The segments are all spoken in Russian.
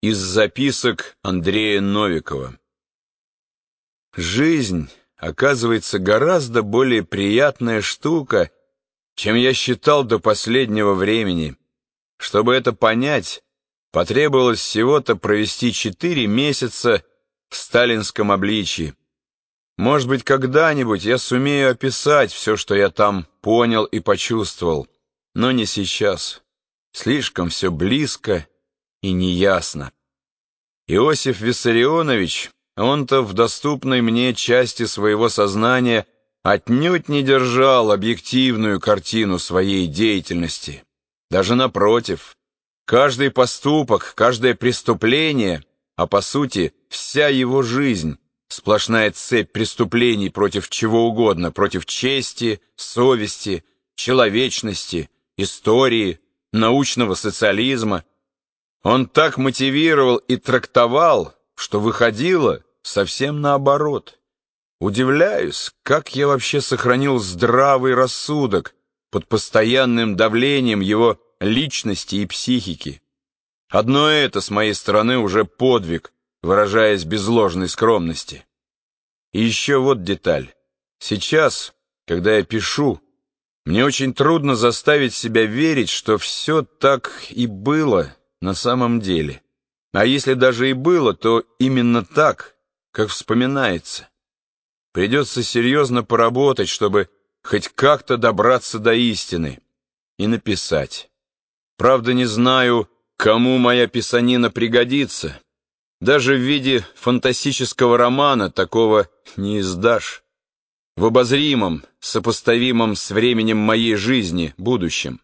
Из записок Андрея Новикова. Жизнь, оказывается, гораздо более приятная штука, чем я считал до последнего времени. Чтобы это понять, потребовалось всего-то провести четыре месяца в сталинском обличии. Может быть, когда-нибудь я сумею описать все, что я там понял и почувствовал, но не сейчас. Слишком все близко и неясно. Иосиф Виссарионович, он-то в доступной мне части своего сознания отнюдь не держал объективную картину своей деятельности. Даже напротив, каждый поступок, каждое преступление, а по сути вся его жизнь, сплошная цепь преступлений против чего угодно, против чести, совести, человечности, истории, научного социализма, он так мотивировал и трактовал, что выходило совсем наоборот. Удивляюсь, как я вообще сохранил здравый рассудок под постоянным давлением его личности и психики. Одно это с моей стороны уже подвиг, выражаясь без ложной скромности. И еще вот деталь. Сейчас, когда я пишу, мне очень трудно заставить себя верить, что все так и было на самом деле. А если даже и было, то именно так, как вспоминается. Придется серьезно поработать, чтобы хоть как-то добраться до истины и написать. Правда, не знаю, кому моя писанина пригодится. Даже в виде фантастического романа такого не издашь. В обозримом, сопоставимом с временем моей жизни, будущем.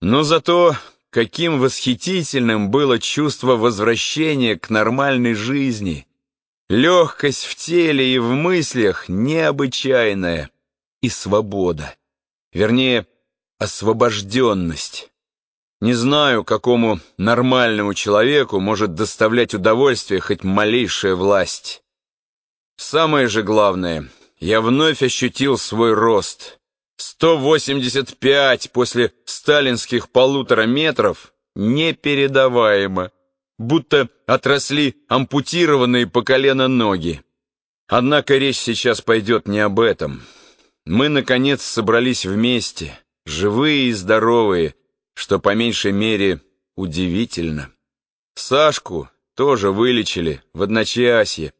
Но зато каким восхитительным было чувство возвращения к нормальной жизни. Легкость в теле и в мыслях необычайная. И свобода. Вернее, освобожденность. Не знаю, какому нормальному человеку может доставлять удовольствие хоть малейшая власть. Самое же главное, я вновь ощутил свой рост. 185 после сталинских полутора метров непередаваемо, будто отросли ампутированные по колено ноги. Однако речь сейчас пойдет не об этом. Мы, наконец, собрались вместе, живые и здоровые, что по меньшей мере удивительно. Сашку тоже вылечили в одночасье,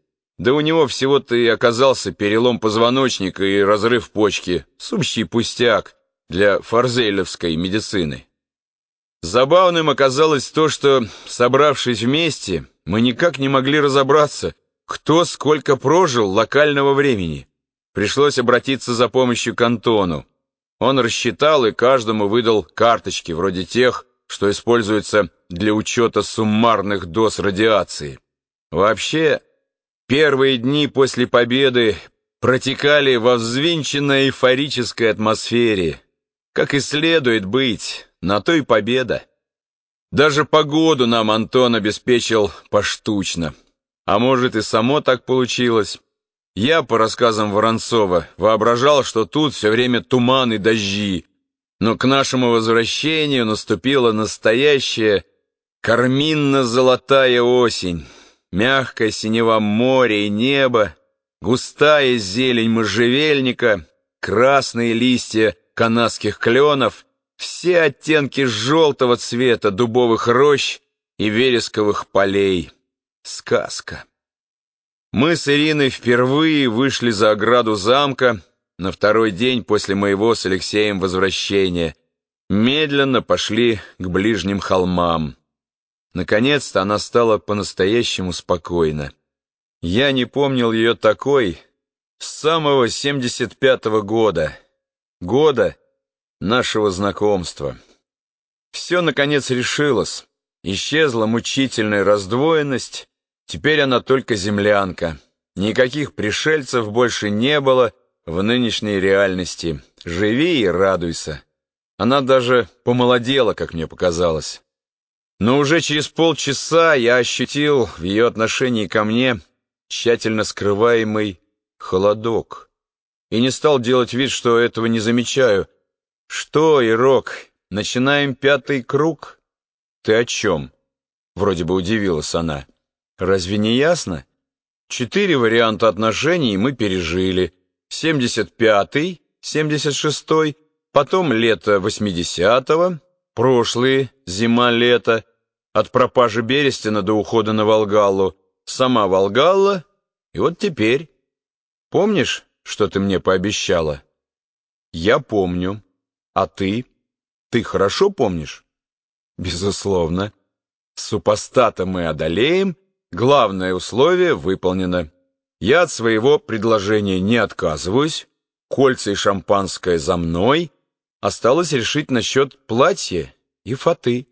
да у него всего-то и оказался перелом позвоночника и разрыв почки, сущий пустяк для фарзелевской медицины. Забавным оказалось то, что, собравшись вместе, мы никак не могли разобраться, кто сколько прожил локального времени. Пришлось обратиться за помощью к Антону. Он рассчитал и каждому выдал карточки, вроде тех, что используются для учета суммарных доз радиации. Вообще, Первые дни после победы протекали во взвинченной эйфорической атмосфере. Как и следует быть, на то и победа. Даже погоду нам Антон обеспечил поштучно. А может и само так получилось. Я, по рассказам Воронцова, воображал, что тут все время туман и дожди. Но к нашему возвращению наступила настоящая карминно-золотая осень. Мягкое синева моря и небо, густая зелень можжевельника, красные листья канадских кленов, все оттенки желтого цвета дубовых рощ и вересковых полей. Сказка. Мы с Ириной впервые вышли за ограду замка на второй день после моего с Алексеем возвращения. Медленно пошли к ближним холмам. Наконец-то она стала по-настоящему спокойна. Я не помнил ее такой с самого 75-го года, года нашего знакомства. Все, наконец, решилось. Исчезла мучительная раздвоенность, теперь она только землянка. Никаких пришельцев больше не было в нынешней реальности. Живи и радуйся. Она даже помолодела, как мне показалось. Но уже через полчаса я ощутил в ее отношении ко мне тщательно скрываемый холодок и не стал делать вид, что этого не замечаю. «Что, Ирок, начинаем пятый круг? Ты о чем?» Вроде бы удивилась она. Разве не ясно? Четыре варианта отношений мы пережили. 75-й, 76-й, потом лето 80-го, прошлые, зима-лето, от пропажи Берестина до ухода на Волгалу, сама Волгалла, и вот теперь. Помнишь, что ты мне пообещала? Я помню. А ты? Ты хорошо помнишь? Безусловно. Супостата мы одолеем, главное условие выполнено. Я от своего предложения не отказываюсь, кольца и шампанское за мной, осталось решить насчет платья и фаты.